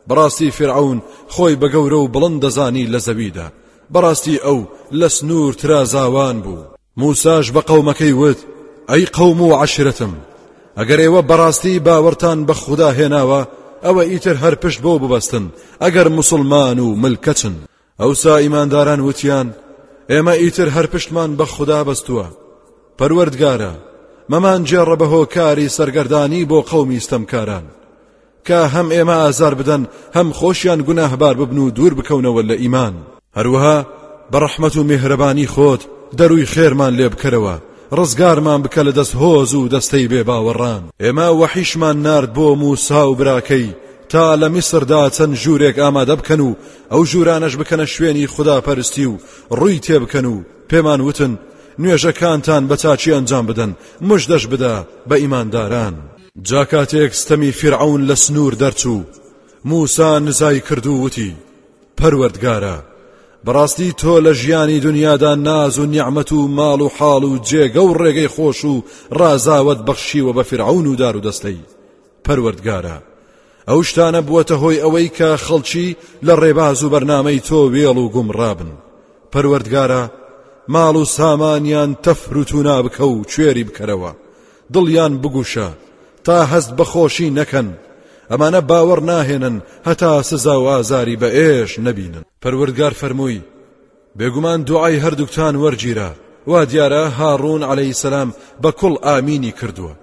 بەڕاستی فیرعەون خۆی بە گەورە و بڵند دەزانی لە زەویدا بەڕاستی ئەو لە سنوور ترازاوان بوو موساش بە قەومەکەی وت ئەی قەوم و عەشرەتم ئەگەر ئێوە بەڕاستی باوەرتان بە خودا هێناوە ئەوە ئیتر هەر پشت بۆ ببەستن ئەگەر مسلمان و ملکەچن ئەوسا ئیمانداران وتیان ئێمە ئیتر هەر پشتمان بە خوددا بەستووە پەروەردگارە مەمان جێڕە بە هۆکاری سەرگەردانی بۆ قەومی ستەمکاران کە هەم ئێمە ئازار بدەن هەم خۆشیان گوناهبار ببن و دوور بکەونەوە لە ئیمان هەروەها بە ڕەحمەت و میهرەبانی خۆت دەروی خێرمان لێ بکەرەوە ڕزگارمان بکە لە دەست هۆز و دەستەی بێ باوەڕان ئێمە وەحیشمان نرد بۆ موسا و براکەی تا لە میسردا چەند ژوورێک ئامادە بکەن و ئەو ژوورانەش بکەنە شوێنی خوداپەرستی و ڕووی تێبکەن و پێمان وتن نوێژەکانتان بە چاچی ئەنجام بدەن مژدەش بدە بە ئیمانداران جا کاتێک ستەمی فیرعون لە سنوور دەرچوو موسا نزای کردو وتی پەروەردگارە بەڕاستی تۆ لە ژیانی دنیادا ناز و نیعممەت و ماڵ و حاڵ و جێگە و ڕێگەی خۆش و ڕازاوت بەخشیوە بە فرعون و دار و دەستەی پەروەردگارە ئەو شتانە بووەتە هۆی ئەوەی کە خەڵکی لە ڕێباز و بەرنمەی تۆ وێڵ و گومڕابن پەروەردگارە ماڵ و سامانیان تەفروتونا بکە و کوێری بکەرەوە دڵیان بگوشە تا هەست بەخۆشی نەکەن ئەمانە باوەڕ ناهێنن هەتا سزا و ئازاری بە ئێش نەبینن پەروەردگار فەرمووی بێگومان دوعای هەردووکتان وەرگیرە وا دیارە هاڕون عليهەی سەسلام بە کوڵ ئامینی کردووە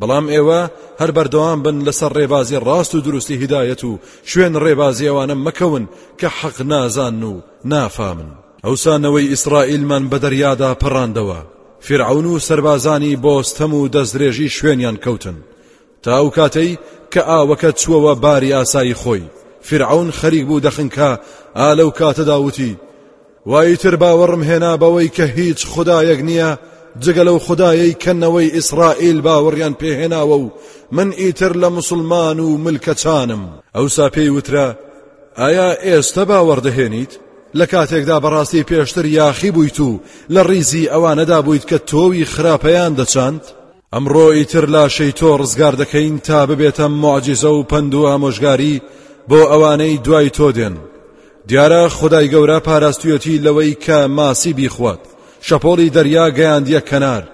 بەڵام ئێوە هەر بەردەوام بن لەسەر ڕێبازی ڕاست و دروستی هیدایەت و شوێن ڕێبازی ئەوانە مەکەون کە حەق نازان و نافامن ئەوسا نەوەی ئیسرائیلمان بە دەریادا پەڕاندەوە فرعون و سربازانی بۆ ستەم و دەستدرێژی شوێنیان کەوتن تا ئەو کاتەی کە ئاوەکە چووەوە باری ئاسایی خۆی فرعون خەریک بوو دەخنکە ئالە و کاتەدا وتی وای تر باوەڕم هێنا بەوەی کە هیچ خدایەک نییە جگە لەو خدایەی کە نەوەی ئیسرائیل باوەڕیان پێهێناوە و من ئیتر لە مسلمان و ملکەچانم ئەوسا پێی وترا ئایا ئێستا باوەڕدەهێنیت لە کاتێکدا بەڕاستی پێشتر یاخی بوویت و لە ڕیزی ئەوانەدا بوویت کە تۆوی خراپەیان دەچاند ئەمڕۆ ئیتر لاشەی تۆ ڕزگار دەکەین تا ببێتە معجزە و پەند و ئامۆژگاری بۆ ئەوانەی دوای تۆ دێن دیارە خدای گەورە پاراستویەتی لەوەی کە ماسی بیخوات شەپۆڵی دەریا گەیاندیە کەنار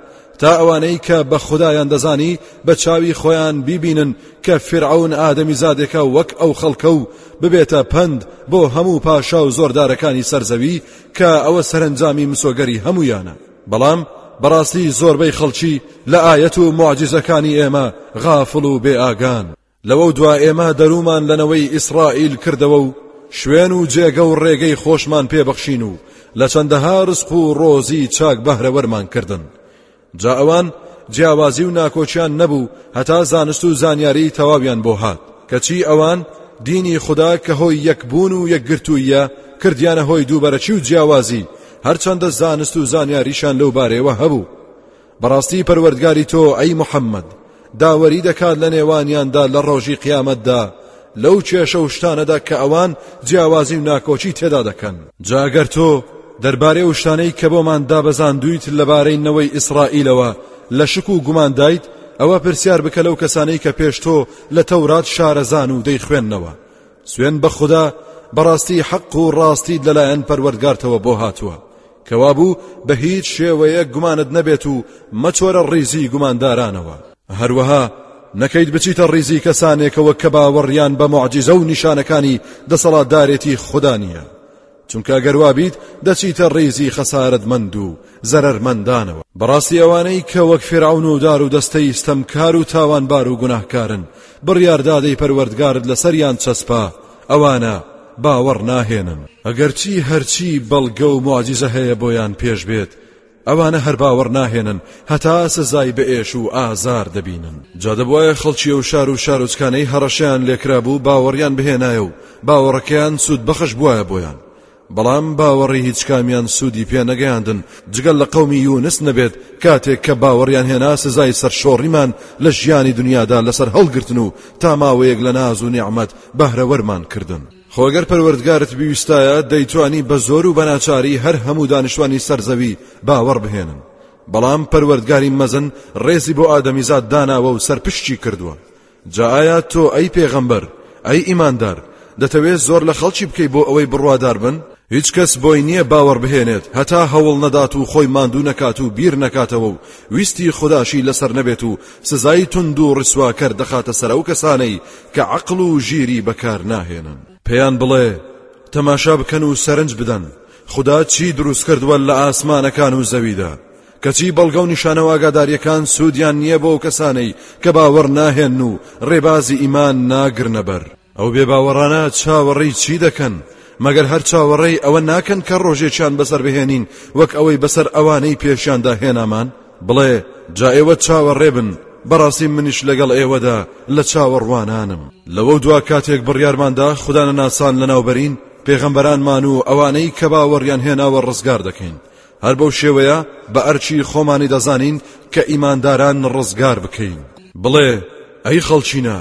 تا ئەوانەی کە بە خدایان دەزانی بە چاوی خۆیان بیبینن کە فرعون ئادەمی زادێکە وەک ئەو خەڵکە و ببێتە پەند بۆ هەموو پاشا و زۆردارەکانی سەرزەوی کە ئەوە سەرنجامی مسۆگەری هەمویانە بەڵام بەڕاستی زۆربەی خەڵکی لە ئایەت و موعجیزەکانی ئێمە غافڵ و بێ ئاگان لەوەو دوا ئێمە دەرومان لە نەوەی ئیسرائیل کردەوە و شوێن و جێگە و ڕێگەی خۆشمان پێبەخشین و لە چەندەها ڕزق و ڕۆزی چاک بەهرەوەرمان کردن جا ئەوان جیاوازی و ناکۆچیان نەبوو هەتا زانست و زانیاری تەواویان بۆ هات کەچی ئەوان دینی خدا کە هۆی یەکبوون و یەکگرتوویە کردیانە هۆی دووبەرەکی و جیاوازی هەرچەندە زانست و زانیاریشان لەو بارەیەوە هەبوو بەڕاستی پەروەردگاری تۆ ئەی محەممەد داوەری دەکات لە نێوانیاندا لە ڕۆژی قیامەتدا لەو کێشە و شتانەدا کە ئەوان جیاوازی و ناکۆکی تێدا دەکەن جاگەر تۆ دەربارەی و شتانەی کە بۆمان دابەزاندویت لەبارەی نەوەی ئیسرائیلەوە لە شک و گوماندایت ئەوە پرسیار بکە لەو کەسانەی کە پێش تۆ لە تەورات شارەزان و دەیخوێندنەوە سوێن بە خودا بەڕاستی حەق و ڕاستیت لەلایەن پەروەردگارتەوە بۆ هاتووە کەوابوو بە هیچ شێوەیە گومانت نەبێت و مەچۆرە ڕیزی گوماندارانەوە هەروەها نەکەیت بچیتە ڕیزی کەسانێکەوە کە باوەڕیان بە معجزە و نیشانەکانی دەسەڵاتدارێتی خدا نییە چونکە گەر وابیت دەچیتە ڕیزی خەسارەتمەند و زەرەرمەندانەوە. بەڕاستی ئەوانەی کە وەک فیرعەون و دار و دەستەی ستەمکار و تاوانبار و گوناهکارن بڕیاردادەی پەروەردگارت لەسەریان چەسپا ئەوانە باوەڕ ناهێنن. ئەگەرچی هەرچی بەڵگە و موعجیزە هەیە بۆیان پێش بێت ئەوانە هەر باوەڕ ناهێنن هەتا سزای بەئێش و ئازار دەبینن جادەبواە خەڵکی و شار و شارۆچکانەی هەڕەشەیان لێکرابوو باوەڕیان بهێنایە و باوەڕەکەیان سوود بەخش بواە بۆیان بەڵام باوەڕی هیچ کامیان سوودی پێ نەگەیاندن جگەل لە قەومی یونس نەبێت کاتێک کە باوەڕیان هێنا سزای سەرشۆڕیمان لە ژیانی دنیادا لەسەر هەڵگرتن و تا ماوەیەک لە ناز و نیعممەت بەهرەوەرمان کردن خۆ گەر پەروەردگارت بیویستایە دەیتوانی بە زۆر و بەناچاری هەر هەموو دانیشتوانی سەرزەوی باوەڕ بهێنن بەڵام پەروەردگاری مەزن ڕێزی بۆ ئادەمیزاد داناوە و سەرپشکی کردووە جا ئایا تۆ ئەی پێغەمبەر ئەی ئیماندار دەتەوێت زۆر لە خەڵکی بکەی بۆ ئەوەی بڕوادار بن هیچ کەس بۆی نییە باوەڕ بهێنێت هەتا هەوڵ نەدات و خۆی ماندوو نەکات و بیر نەکاتەوە و ویستی خوداشی لەسەر نەبێت و سزای توند و ڕیسواکەر دەخاتە سەر ئەو کەسانەی کە عەقڵ و ژیری بەکار ناهێنن پێیان بڵێ تەماشا بکەن و سەرنج بدەن خدا چی دروست کردووە لە ئاسمانەکان و زەویدا کەچی بەڵگە و نیشانە واگاداریەکان سوودیان نییە بۆ کەسانەی کە باوەڕ ناهێن و ڕێبازی ئیمان ناگرنەبەر ئەو بێباوەڕانە چاوەڕێی چی دەکەن؟ مەگەر هەر چاوەڕێی ئەوە ناکەن کە ڕۆژێکیان بەسەر بهێنین وەک ئەوەی بەسەر ئەوانەی پێشیاندا هێنامان؟ بڵێ جا ئێوە چاوەڕێ بن بەڕاستی منیش لەگەڵ ئێوەدا لە چاوەڕوانانم لەوە دوا کاتێک بڕیارماندا خوددانە ناسان لەناوبەرین پێغەمبەرانمان و ئەوانەی کە باوەڕیان هێناوە ڕزگار دەکەین هەر بەو شێوەیە بە ئەرچی خۆمانی دەزانین کە ئیمانداران ڕزگار بکەین بڵێ ئەی خەڵچینە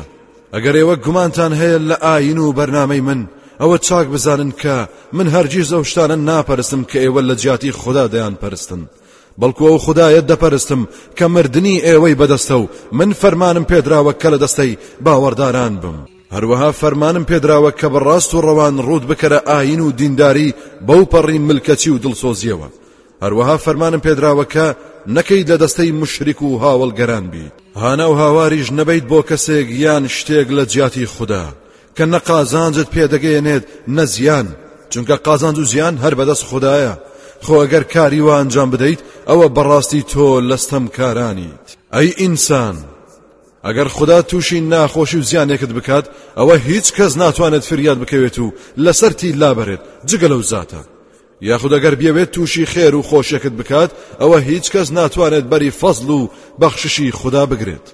ئەگەر ئێوە گومانتان هەیە لە ئاین و بەرنامەی من ئەوە چاک بزانن کە من هەرگیز ئەو شتانە ناپەرستم کە ئێوە لە جیاتی خدا دەیان پەرستن بەڵکو ئەو خدایە دەپەرستم کە مردنی ئێوەی بەدەستە و من فەرمانم پێدراوە کە لە دەستەی باوەڕداران بم هەروەها فەرمانم پێدراوە کە بەڕاست و ڕەوان ڕووت بکەرە ئاین و دینداری بەو پەڕی ملکەچی و دڵسۆزیەوە هەروەها فەرمانم پێدراوە کە نەکەیت لە دەستەی مشریک و هاوڵگەران بیت هانا و هاواریش نەبیت بۆ کەسێک یان شتێک لە جیاتی خوددا کە نە قازانجت پێدەگەێنێت نە زیان چونکە قازانج و زیان هەر بەدەست خدایە خۆ ئەگەر کاری وە ئەنجام بدەیت ئەوە بەڕاستی تۆ لەستەم کارانیت ئەی ئینسان ئەگەر خدا تووشی ناخۆشی و زیانێکت بکات ئەوە هیچ کەس ناتوانێت فریاد بکەوێت و لەسەرتی لابەرێت جگە لەو زاتە یاخود ئەگەر بیەوێت تووشی خێر و خۆشیەکت بکات ئەوە هیچ کەس ناتوانێت بەری فەزل و بەخششی خوددا بگرێت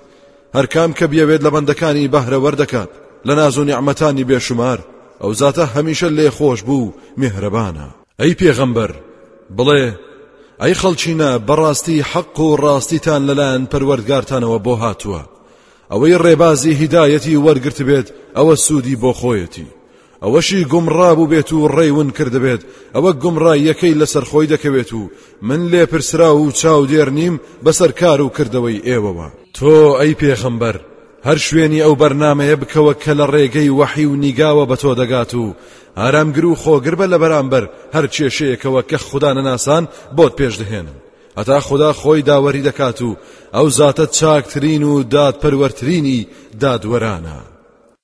هەرکام کە بیەوێت لە بەندەکانی بەهرەوەەر دەکات لە ناز و نیعممەتانی بێشمار ئەو زاتە هەمیشە لێ خۆش بوو میهرەبانە ئەی پێغەمبەر بڵێ ئەی خەڵچینە بەڕاستی حەق و ڕاستیتان لەلایەن پەروەردگارتانەوە بۆ هاتووە ئەوەی ڕێبازی هیدایەتی وەرگرتبێت ئەوە سوودی بۆ خۆیەتی ئەوەشی گومڕابوو بێت و ڕێون کردبێت ئەوە گومڕاییەکەی لەسەر خۆی دەکەوێت و من لێ پرسرا و چاودێر نیم بەسەر کار و کردەوەی ئێوەوە تۆ ئەی پێخەمبەر هەر شوێنی ئەو بەرنمەیە بکەوە کە لە ڕێگەی وەحی و نیگاوە بە تۆ دەگات و ئارامگر و خۆگر بە لە بەرامبەر هەر کێشەیەکەوە کە خوددا نەناسان بۆت پێش دەهێنن هەتا خودا خۆی داوەری دەکات و ئەو زاتە چاکترین و دادپەروەرترینی دادوەرانە.